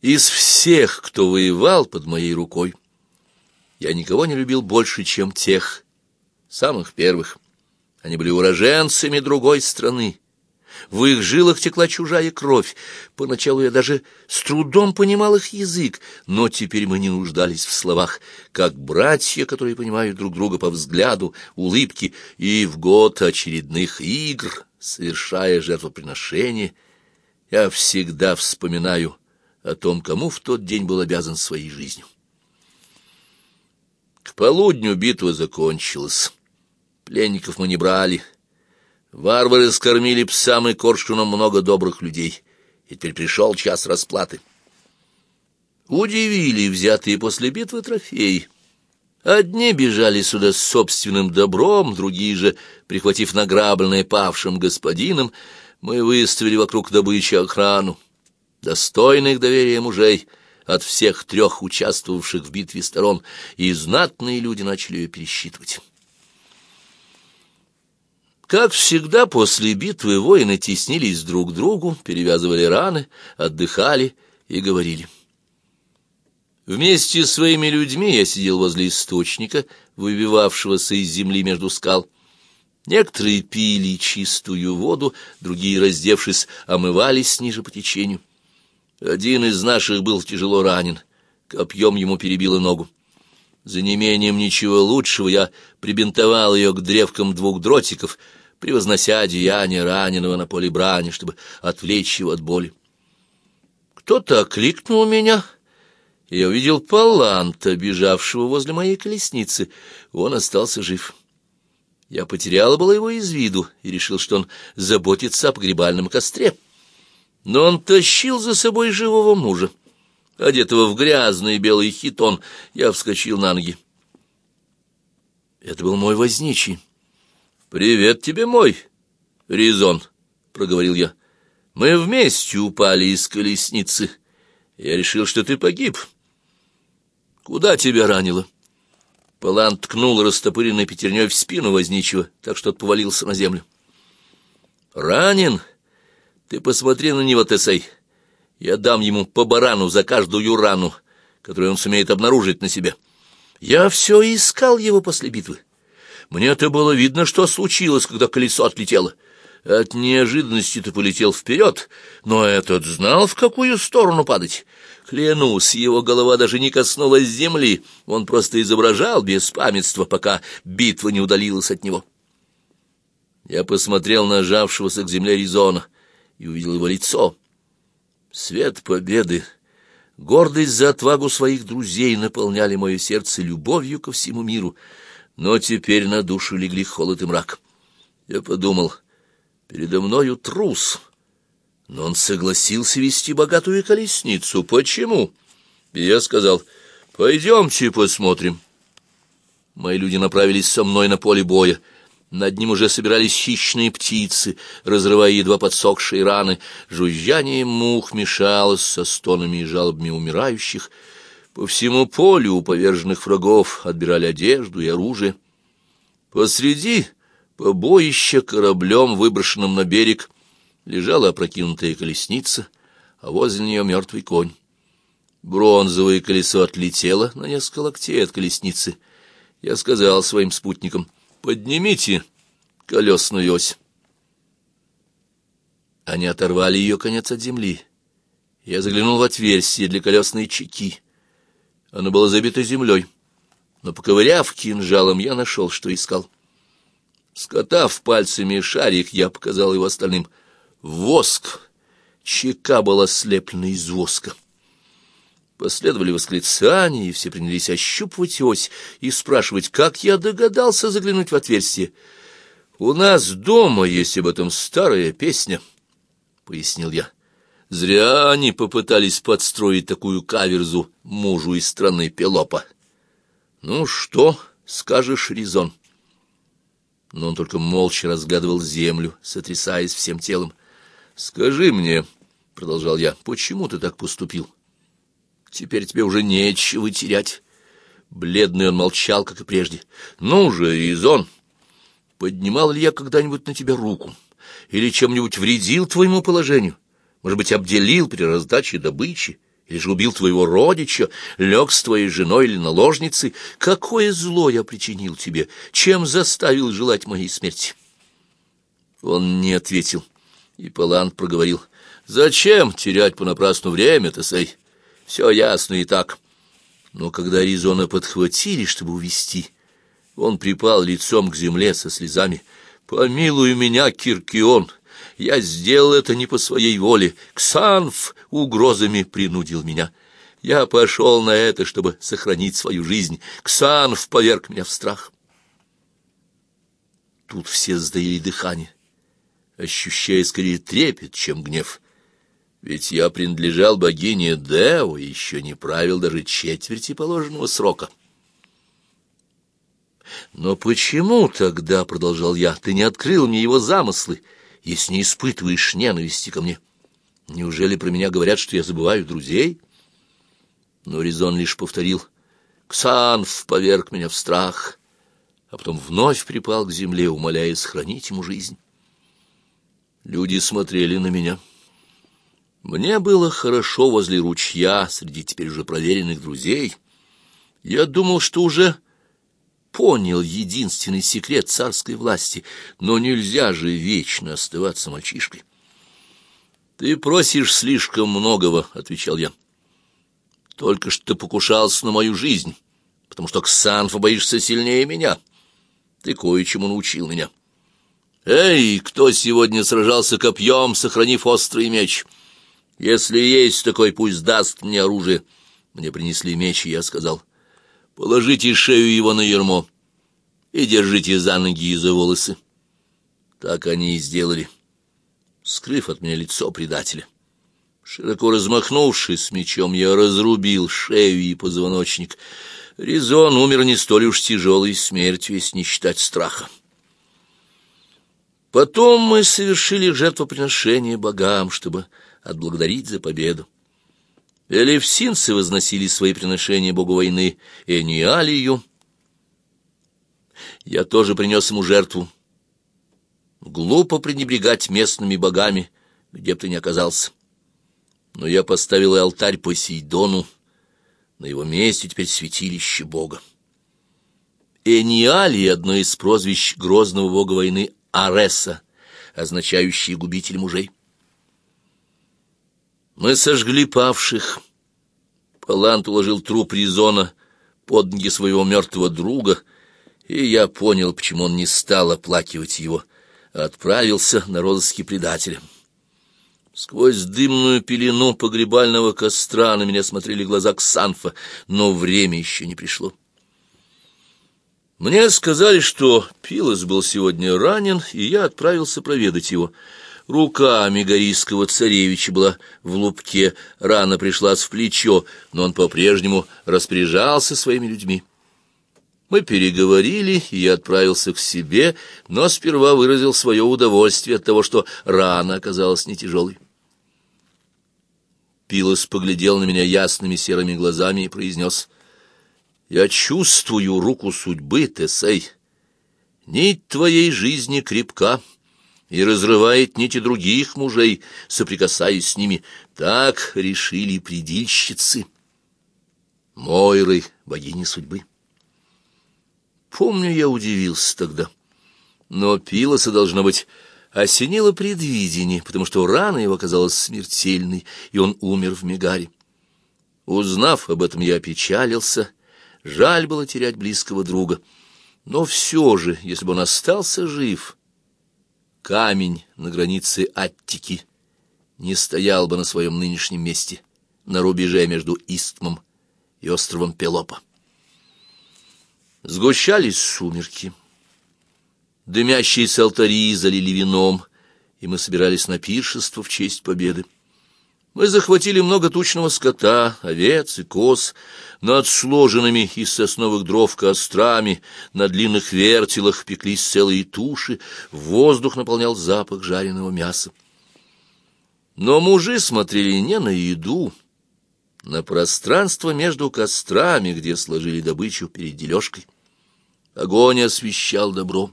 Из всех, кто воевал под моей рукой, я никого не любил больше, чем тех, самых первых. Они были уроженцами другой страны. В их жилах текла чужая кровь. Поначалу я даже с трудом понимал их язык, но теперь мы не нуждались в словах, как братья, которые понимают друг друга по взгляду, улыбке, и в год очередных игр, совершая жертвоприношение, я всегда вспоминаю о том, кому в тот день был обязан своей жизнью. К полудню битва закончилась. Пленников мы не брали. Варвары скормили псам и коршунам много добрых людей, и теперь пришел час расплаты. Удивили взятые после битвы трофеи. Одни бежали сюда с собственным добром, другие же, прихватив награбленное павшим господином, мы выставили вокруг добычи охрану достойных доверия мужей от всех трех участвовавших в битве сторон, и знатные люди начали ее пересчитывать. Как всегда, после битвы воины теснились друг к другу, перевязывали раны, отдыхали и говорили. Вместе с своими людьми я сидел возле источника, выбивавшегося из земли между скал. Некоторые пили чистую воду, другие, раздевшись, омывались ниже по течению. Один из наших был тяжело ранен. Копьем ему перебило ногу. За неимением ничего лучшего я прибинтовал ее к древкам двух дротиков, превознося деяние раненого на поле брани, чтобы отвлечь его от боли. Кто-то окликнул меня, я увидел Паланта, бежавшего возле моей колесницы. Он остался жив. Я потеряла было его из виду и решил, что он заботится о погребальном костре но он тащил за собой живого мужа. Одетого в грязный белый хитон, я вскочил на ноги. Это был мой возничий. «Привет тебе, мой резон», — проговорил я. «Мы вместе упали из колесницы. Я решил, что ты погиб. Куда тебя ранило?» Палан ткнул растопыренной пятерней в спину возничего, так что повалился на землю. «Ранен?» Ты посмотри на него, Тесей. Я дам ему по барану за каждую рану, которую он сумеет обнаружить на себе. Я все искал его после битвы. Мне-то было видно, что случилось, когда колесо отлетело. От неожиданности ты полетел вперед, но этот знал, в какую сторону падать. Клянусь, его голова даже не коснулась земли, он просто изображал беспамятство, пока битва не удалилась от него. Я посмотрел на жавшегося к земле Резона — и увидел его лицо. Свет победы, гордость за отвагу своих друзей наполняли мое сердце любовью ко всему миру, но теперь на душу легли холод и мрак. Я подумал, передо мною трус, но он согласился вести богатую колесницу. Почему? И я сказал, пойдемте посмотрим. Мои люди направились со мной на поле боя. Над ним уже собирались хищные птицы, разрывая едва подсохшие раны. Жужжание мух мешалось со стонами и жалобами умирающих. По всему полю у поверженных врагов отбирали одежду и оружие. Посреди побоища кораблем, выброшенным на берег, лежала опрокинутая колесница, а возле нее мертвый конь. Бронзовое колесо отлетело на несколько локтей от колесницы. Я сказал своим спутникам — Поднимите колесную ось. Они оторвали ее конец от земли. Я заглянул в отверстие для колесной чеки. Оно было забито землей, но, поковыряв кинжалом, я нашел, что искал. Скотав пальцами шарик, я показал его остальным. Воск! Чека была слеплена из воска. Последовали восклицания, и все принялись ощупывать ось и спрашивать, как я догадался заглянуть в отверстие. «У нас дома есть об этом старая песня», — пояснил я. «Зря они попытались подстроить такую каверзу мужу из страны Пелопа». «Ну что, скажешь, Резон?» Но он только молча разглядывал землю, сотрясаясь всем телом. «Скажи мне», — продолжал я, — «почему ты так поступил?» Теперь тебе уже нечего терять. Бледный он молчал, как и прежде. Ну же, Изон, поднимал ли я когда-нибудь на тебя руку? Или чем-нибудь вредил твоему положению? Может быть, обделил при раздаче добычи? или же убил твоего родича, лег с твоей женой или наложницей? Какое зло я причинил тебе? Чем заставил желать моей смерти?» Он не ответил, и Палант проговорил. «Зачем терять понапрасну время, Тесей? Все ясно и так». Но когда Аризона подхватили, чтобы увести, он припал лицом к земле со слезами. «Помилуй меня, Киркион!» Я сделал это не по своей воле. Ксанф угрозами принудил меня. Я пошел на это, чтобы сохранить свою жизнь. Ксанф поверг меня в страх. Тут все сдаили дыхание, ощущая скорее трепет, чем гнев. Ведь я принадлежал богине Део и еще не правил даже четверти положенного срока. «Но почему тогда, — продолжал я, — ты не открыл мне его замыслы?» если не испытываешь ненависти ко мне? Неужели про меня говорят, что я забываю друзей? Но Резон лишь повторил. Ксанф поверг меня в страх, а потом вновь припал к земле, умоляя сохранить ему жизнь. Люди смотрели на меня. Мне было хорошо возле ручья, среди теперь уже проверенных друзей. Я думал, что уже понял единственный секрет царской власти, но нельзя же вечно оставаться мальчишкой. «Ты просишь слишком многого», — отвечал я. «Только что ты покушался на мою жизнь, потому что Ксанфа боишься сильнее меня. Ты кое-чему научил меня». «Эй, кто сегодня сражался копьем, сохранив острый меч? Если есть такой, пусть даст мне оружие». Мне принесли меч, и я сказал, Положите шею его на ермо и держите за ноги и за волосы. Так они и сделали, скрыв от меня лицо предателя. Широко размахнувшись мечом, я разрубил шею и позвоночник. Резон умер не столь уж тяжелой смертью, если не считать страха. Потом мы совершили жертвоприношение богам, чтобы отблагодарить за победу. Элевсинцы возносили свои приношения богу войны Эниалию. Я тоже принес ему жертву. Глупо пренебрегать местными богами, где бы ты ни оказался. Но я поставил и алтарь Посейдону. На его месте теперь святилище бога. Эниалий — одно из прозвищ грозного бога войны Ареса, означающее губитель мужей. Мы сожгли павших. Палант уложил труп Резона под ноги своего мертвого друга, и я понял, почему он не стал оплакивать его, а отправился на розыски предателя. Сквозь дымную пелену погребального костра на меня смотрели глаза Ксанфа, но время еще не пришло. Мне сказали, что Пилос был сегодня ранен, и я отправился проведать его — Рука мегарийского царевича была в лупке, рана пришлась в плечо, но он по-прежнему распоряжался своими людьми. Мы переговорили, и я отправился к себе, но сперва выразил свое удовольствие от того, что рана оказалась не тяжелой. Пилос поглядел на меня ясными серыми глазами и произнес, «Я чувствую руку судьбы, Тесей. Нить твоей жизни крепка» и разрывает нити других мужей, соприкасаясь с ними. Так решили предильщицы. Мойры, богини судьбы. Помню, я удивился тогда. Но Пилоса, должно быть, осенило предвидение, потому что рана его оказалась смертельной, и он умер в Мегаре. Узнав об этом, я опечалился. Жаль было терять близкого друга. Но все же, если бы он остался жив камень на границе Аттики не стоял бы на своем нынешнем месте, на рубеже между Истмом и островом Пелопа. Сгущались сумерки. Дымящиеся алтари залили вином, и мы собирались на пиршество в честь победы. Мы захватили много тучного скота, овец и коз, над сложенными из сосновых дров кострами, на длинных вертелах пеклись целые туши, воздух наполнял запах жареного мяса. Но мужи смотрели не на еду, на пространство между кострами, где сложили добычу перед дележкой. Огонь освещал добро.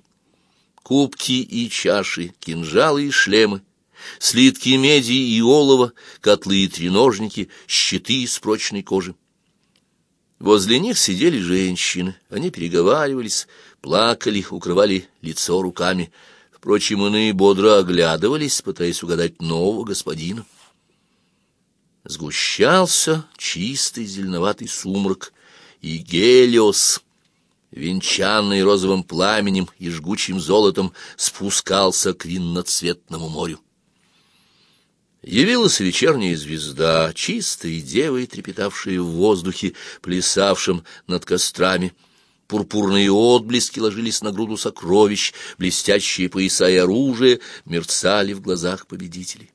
Кубки и чаши, кинжалы и шлемы — слитки меди и олова, котлы и треножники, щиты из прочной кожи. Возле них сидели женщины, они переговаривались, плакали, укрывали лицо руками. Впрочем, иные бодро оглядывались, пытаясь угадать нового господина. Сгущался чистый зеленоватый сумрак, и Гелиос, венчанный розовым пламенем и жгучим золотом, спускался к винноцветному морю. Явилась вечерняя звезда, чистая девой, трепетавшая в воздухе, плясавшим над кострами. Пурпурные отблески ложились на груду сокровищ, блестящие пояса и оружие мерцали в глазах победителей.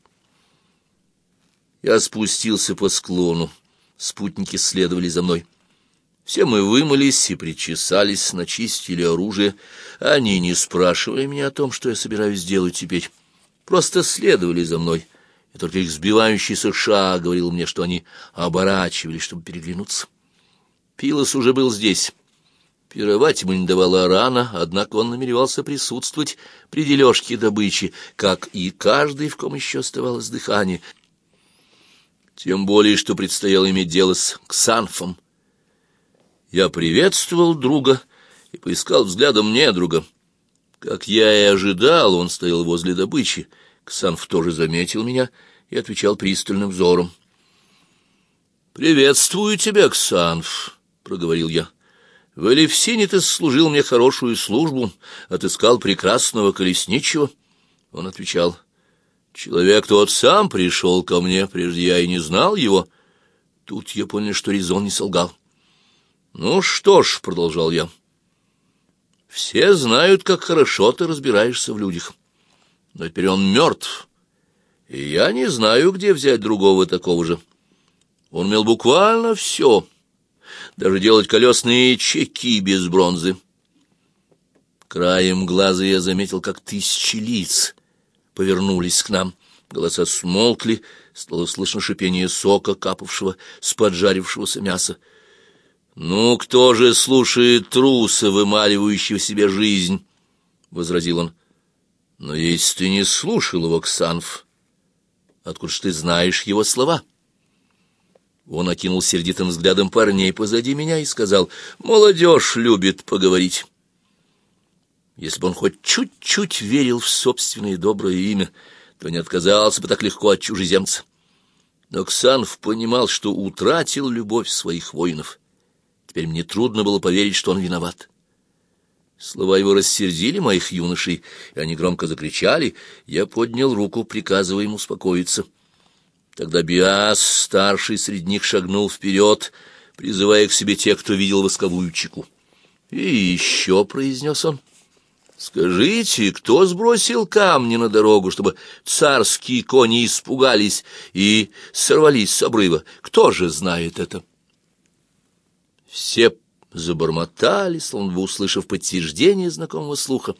Я спустился по склону, спутники следовали за мной. Все мы вымылись и причесались, начистили оружие. Они не спрашивали меня о том, что я собираюсь делать теперь. Просто следовали за мной — и только их сбивающийся шаг говорил мне, что они оборачивались, чтобы переглянуться. Пилос уже был здесь. Пировать ему не давала рана, однако он намеревался присутствовать при дележке добычи, как и каждый, в ком еще оставалось дыхание. Тем более, что предстояло иметь дело с Ксанфом. Я приветствовал друга и поискал взглядом недруга. Как я и ожидал, он стоял возле добычи, Ксанф тоже заметил меня и отвечал пристальным взором. «Приветствую тебя, Ксанф», — проговорил я. «В Элевсине ты служил мне хорошую службу, отыскал прекрасного колесничего». Он отвечал, «Человек тот сам пришел ко мне, прежде я и не знал его». Тут я понял, что Резон не солгал. «Ну что ж», — продолжал я, — «все знают, как хорошо ты разбираешься в людях» но теперь он мертв, и я не знаю, где взять другого такого же. Он умел буквально все, даже делать колесные чеки без бронзы. Краем глаза я заметил, как тысячи лиц повернулись к нам. Голоса смолкли, стало слышно шипение сока, капавшего с поджарившегося мяса. «Ну, кто же слушает труса, вымаливающего себе жизнь?» — возразил он. Но если ты не слушал его, Ксанф, откуда ж ты знаешь его слова? Он окинул сердитым взглядом парней позади меня и сказал, «Молодежь любит поговорить». Если бы он хоть чуть-чуть верил в собственное доброе имя, то не отказался бы так легко от чужеземца. Но Ксанф понимал, что утратил любовь своих воинов. Теперь мне трудно было поверить, что он виноват. Слова его рассердили моих юношей, и они громко закричали. Я поднял руку, приказывая им успокоиться. Тогда Биас, старший среди них, шагнул вперед, призывая к себе тех, кто видел восковую чеку. «И еще», — произнес он, — «скажите, кто сбросил камни на дорогу, чтобы царские кони испугались и сорвались с обрыва? Кто же знает это?» Все забормотали, словно услышав подтверждение знакомого слуха.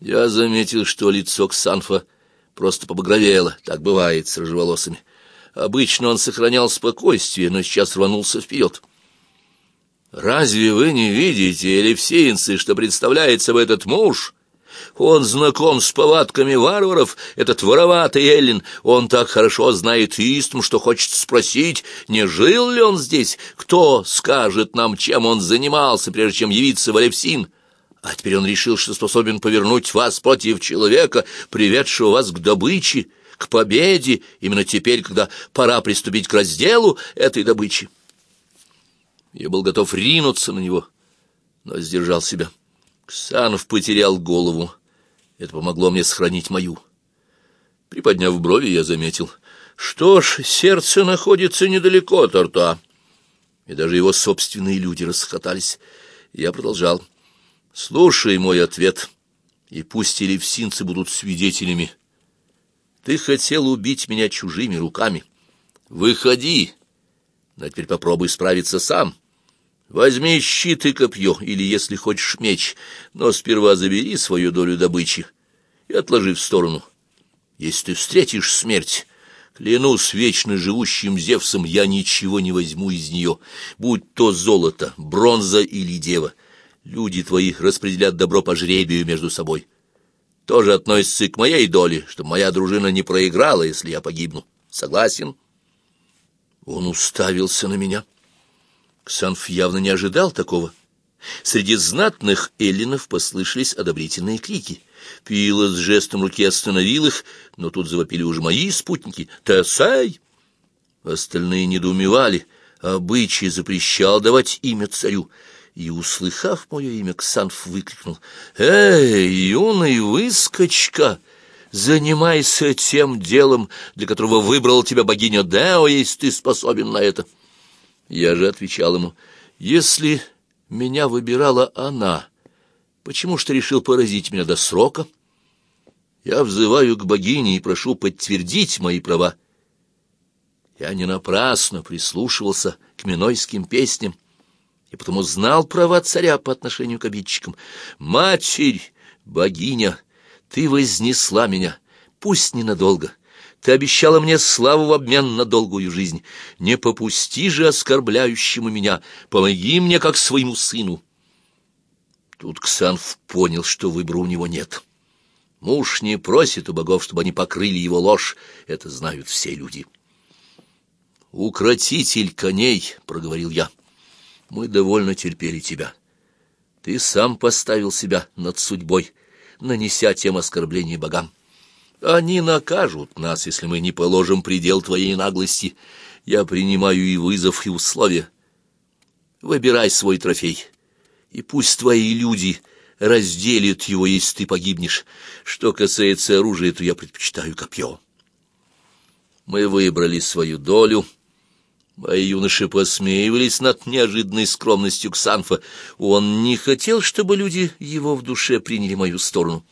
Я заметил, что лицо Ксанфа просто побагровело, так бывает с рыжеволосыми. Обычно он сохранял спокойствие, но сейчас рванулся вперед. «Разве вы не видите, элевсинцы, что представляет собой этот муж?» Он знаком с повадками варваров, этот вороватый Эллин. Он так хорошо знает истм, что хочет спросить, не жил ли он здесь, кто скажет нам, чем он занимался, прежде чем явиться в Алевсин. А теперь он решил, что способен повернуть вас против человека, приведшего вас к добыче, к победе, именно теперь, когда пора приступить к разделу этой добычи. Я был готов ринуться на него, но сдержал себя. Ксанов потерял голову. Это помогло мне сохранить мою. Приподняв брови, я заметил. Что ж, сердце находится недалеко от рта. И даже его собственные люди расхотались. Я продолжал. Слушай мой ответ, и пусть элевсинцы будут свидетелями. Ты хотел убить меня чужими руками. Выходи, но теперь попробуй справиться сам. Возьми щит и копье, или, если хочешь, меч, но сперва забери свою долю добычи и отложи в сторону. Если ты встретишь смерть, клянусь вечно живущим Зевсом, я ничего не возьму из нее, будь то золото, бронза или дева. Люди твои распределят добро по жребию между собой. тоже относится и к моей доле, чтобы моя дружина не проиграла, если я погибну. Согласен?» Он уставился на меня. Ксанф явно не ожидал такого. Среди знатных эллинов послышались одобрительные крики. Пила с жестом руки остановил их, но тут завопили уже мои спутники. «Тесай!» Остальные недоумевали. Обычай запрещал давать имя царю. И, услыхав мое имя, Ксанф выкрикнул. «Эй, юный выскочка!» Занимайся тем делом, для которого выбрала тебя богиня Део, если ты способен на это. Я же отвечал ему, если меня выбирала она, почему ж ты решил поразить меня до срока? Я взываю к богине и прошу подтвердить мои права. Я не напрасно прислушивался к минойским песням, и потому знал права царя по отношению к обидчикам. Матерь, богиня, ты вознесла меня, пусть ненадолго. Ты обещала мне славу в обмен на долгую жизнь. Не попусти же оскорбляющему меня, помоги мне, как своему сыну. Тут Ксанф понял, что выбора у него нет. Муж не просит у богов, чтобы они покрыли его ложь. Это знают все люди. «Укротитель коней», — проговорил я, — «мы довольно терпели тебя. Ты сам поставил себя над судьбой» нанеся тем оскорбление богам. Они накажут нас, если мы не положим предел твоей наглости. Я принимаю и вызов, и условия. Выбирай свой трофей, и пусть твои люди разделят его, если ты погибнешь. Что касается оружия, то я предпочитаю копье. Мы выбрали свою долю — Мои юноши посмеивались над неожиданной скромностью Ксанфа. Он не хотел, чтобы люди его в душе приняли мою сторону.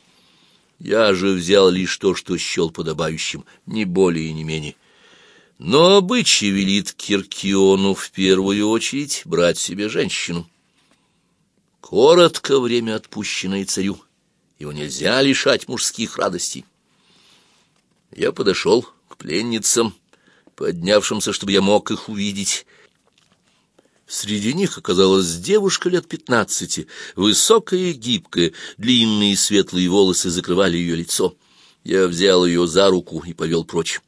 Я же взял лишь то, что счел подобающим, не более и не менее. Но обычай велит Киркиону в первую очередь брать себе женщину. Коротко время, отпущенное царю. Его нельзя лишать мужских радостей. Я подошел к пленницам, поднявшимся, чтобы я мог их увидеть. Среди них оказалась девушка лет пятнадцати, высокая и гибкая, длинные светлые волосы закрывали ее лицо. Я взял ее за руку и повел прочь.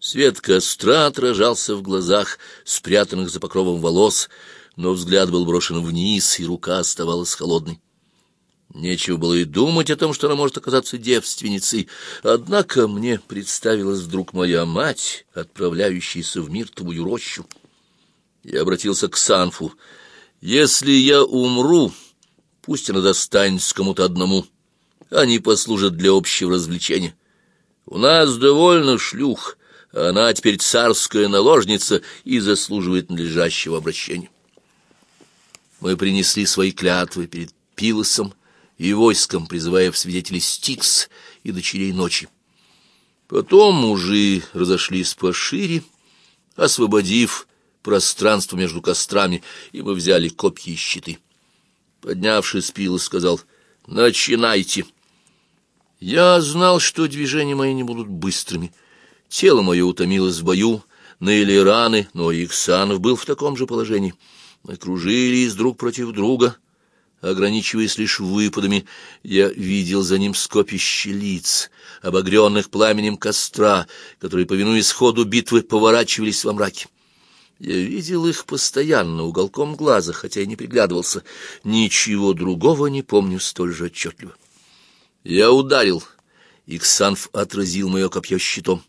Свет костра отражался в глазах, спрятанных за покровом волос, но взгляд был брошен вниз, и рука оставалась холодной. Нечего было и думать о том, что она может оказаться девственницей. Однако мне представилась вдруг моя мать, отправляющаяся в миртовую рощу. Я обратился к Санфу. «Если я умру, пусть она достанется кому-то одному. Они послужат для общего развлечения. У нас довольно шлюх, а она теперь царская наложница и заслуживает надлежащего обращения». Мы принесли свои клятвы перед Пилосом, и войском, призывая в свидетели Стикс и дочерей ночи. Потом мужи разошлись пошире, освободив пространство между кострами, и мы взяли копья и щиты. Поднявшись, Пилос сказал «Начинайте». Я знал, что движения мои не будут быстрыми. Тело мое утомилось в бою, ныли раны, но Иксанов был в таком же положении. Мы кружились друг против друга — ограничиваясь лишь выпадами, я видел за ним скопище лиц, обогренных пламенем костра, которые, повинуясь ходу битвы, поворачивались во мраке. Я видел их постоянно, уголком глаза, хотя и не приглядывался. Ничего другого не помню столь же отчетливо. Я ударил, и Ксанф отразил мое копье щитом.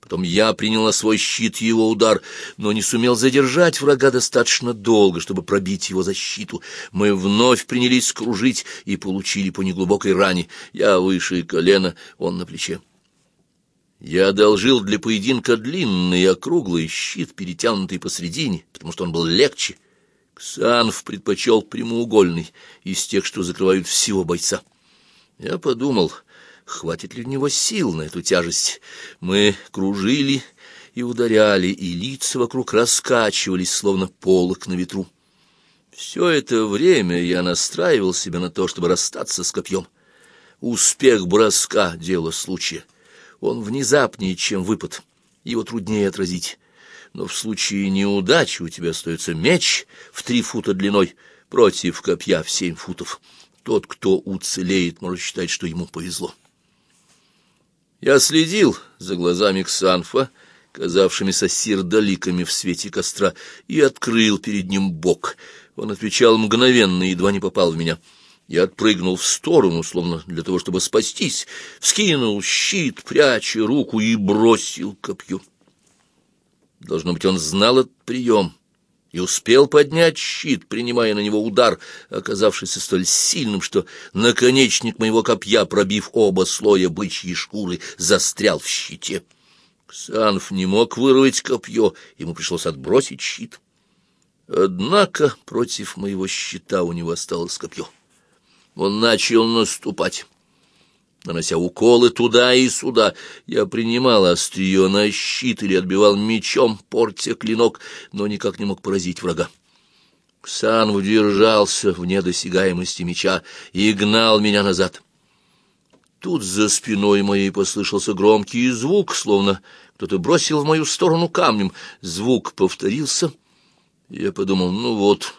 Потом я принял на свой щит его удар, но не сумел задержать врага достаточно долго, чтобы пробить его защиту. Мы вновь принялись кружить и получили по неглубокой ране. Я выше колена, он на плече. Я одолжил для поединка длинный округлый щит, перетянутый посредине, потому что он был легче. Ксанф предпочел прямоугольный, из тех, что закрывают всего бойца. Я подумал... Хватит ли у него сил на эту тяжесть? Мы кружили и ударяли, и лица вокруг раскачивались, словно полок на ветру. Все это время я настраивал себя на то, чтобы расстаться с копьем. Успех броска — дело случая. Он внезапнее, чем выпад. Его труднее отразить. Но в случае неудачи у тебя остается меч в три фута длиной против копья в семь футов. Тот, кто уцелеет, может считать, что ему повезло. Я следил за глазами Ксанфа, казавшимися сирдоликами в свете костра, и открыл перед ним бок. Он отвечал мгновенно, едва не попал в меня. Я отпрыгнул в сторону, словно для того, чтобы спастись, вскинул щит, пряча руку, и бросил копье. Должно быть, он знал этот прием и успел поднять щит, принимая на него удар, оказавшийся столь сильным, что наконечник моего копья, пробив оба слоя бычьей шкуры, застрял в щите. Ксанф не мог вырвать копье, ему пришлось отбросить щит. Однако против моего щита у него осталось копье. Он начал наступать. Нанося уколы туда и сюда, я принимал острие на щит или отбивал мечом, портя клинок, но никак не мог поразить врага. Ксан удержался в недосягаемости меча и гнал меня назад. Тут за спиной моей послышался громкий звук, словно кто-то бросил в мою сторону камнем. Звук повторился. Я подумал, ну вот,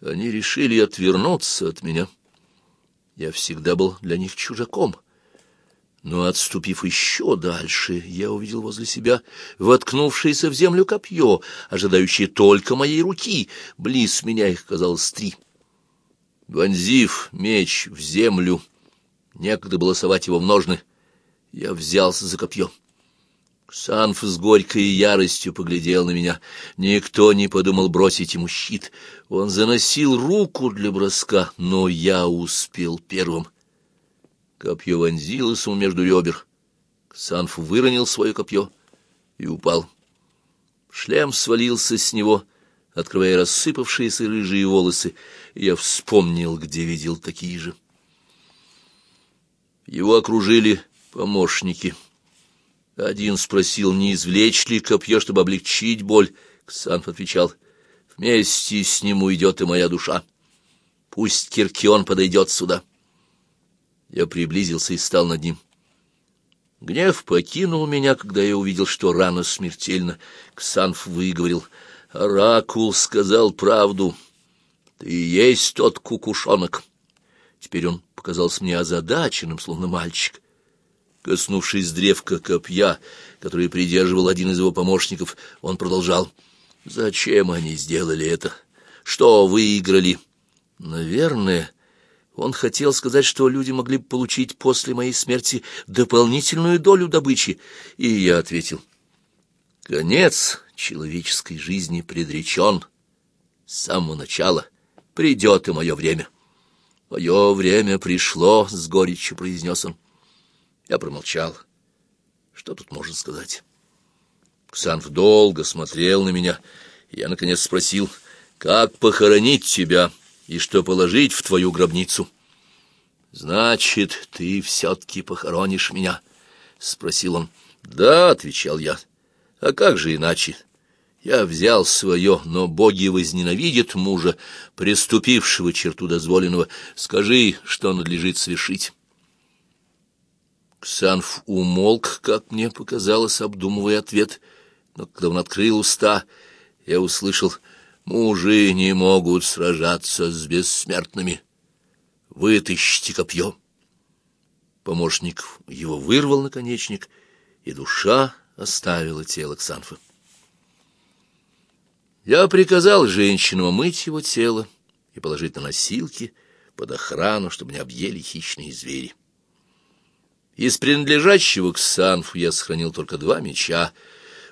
они решили отвернуться от меня. Я всегда был для них чужаком. Но, отступив еще дальше, я увидел возле себя воткнувшееся в землю копье, ожидающее только моей руки. Близ меня их казалось три. Вонзив меч в землю, некогда было совать его в ножны, я взялся за копье. Санф с горькой яростью поглядел на меня. Никто не подумал бросить ему щит. Он заносил руку для броска, но я успел первым. Копье вонзилось ему между ребер. Санф выронил свое копье и упал. Шлем свалился с него, открывая рассыпавшиеся рыжие волосы. Я вспомнил, где видел такие же. Его окружили помощники. Один спросил, не извлечь ли копье, чтобы облегчить боль. Ксанф отвечал, «Вместе с ним уйдет и моя душа. Пусть Киркион подойдет сюда». Я приблизился и стал над ним. Гнев покинул меня, когда я увидел, что рана смертельна. Ксанф выговорил. «Оракул сказал правду. Ты и есть тот кукушонок». Теперь он показался мне озадаченным, словно мальчик. Коснувшись древка копья, который придерживал один из его помощников, он продолжал. «Зачем они сделали это? Что выиграли?» «Наверное...» Он хотел сказать, что люди могли получить после моей смерти дополнительную долю добычи, и я ответил, «Конец человеческой жизни предречен. С самого начала придет и мое время». «Мое время пришло», — с горечью произнес он. Я промолчал. Что тут можно сказать? Ксанф долго смотрел на меня, я, наконец, спросил, «Как похоронить тебя?» и что положить в твою гробницу. — Значит, ты все-таки похоронишь меня? — спросил он. — Да, — отвечал я. — А как же иначе? Я взял свое, но боги возненавидят мужа, приступившего черту дозволенного. Скажи, что надлежит совершить. Ксанф умолк, как мне показалось, обдумывая ответ, но когда он открыл уста, я услышал — Мужи не могут сражаться с бессмертными. Вытащите копье. Помощник его вырвал наконечник, и душа оставила тело Ксанфа. Я приказал женщинам омыть его тело и положить на носилки под охрану, чтобы не объели хищные звери. Из принадлежащего к Санфу я сохранил только два меча —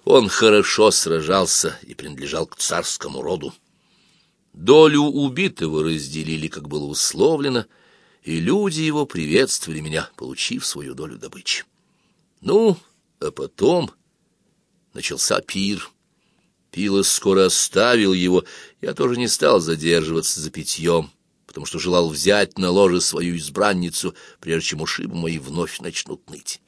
он хорошо сражался и принадлежал к царскому роду. Долю убитого разделили, как было условлено, и люди его приветствовали меня, получив свою долю добычи. Ну, а потом начался пир. Пилос скоро оставил его, я тоже не стал задерживаться за питьем, потому что желал взять на ложе свою избранницу, прежде чем ушибы мои вновь начнут ныть.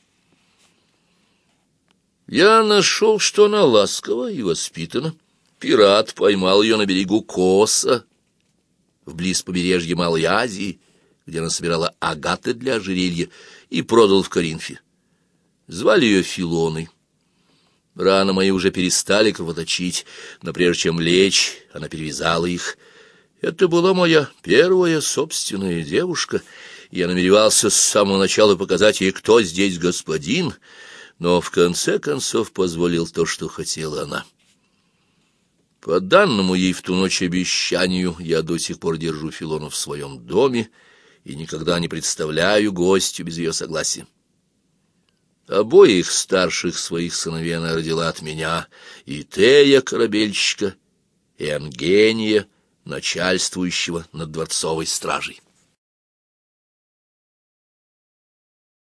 Я нашел, что она ласкова и воспитана. Пират поймал ее на берегу Коса, вблиз побережья Малой Азии, где она собирала агаты для ожерелья, и продал в Коринфе. Звали ее Филоной. Раны мои уже перестали кровоточить, но прежде чем лечь, она перевязала их. Это была моя первая собственная девушка, Я намеревался с самого начала показать ей, кто здесь господин, но в конце концов позволил то, что хотела она. По данному ей в ту ночь обещанию я до сих пор держу Филону в своем доме и никогда не представляю гостю без ее согласия. Обоих старших своих сыновей она родила от меня, и Тея, корабельщика, и Ангения, начальствующего над дворцовой стражей.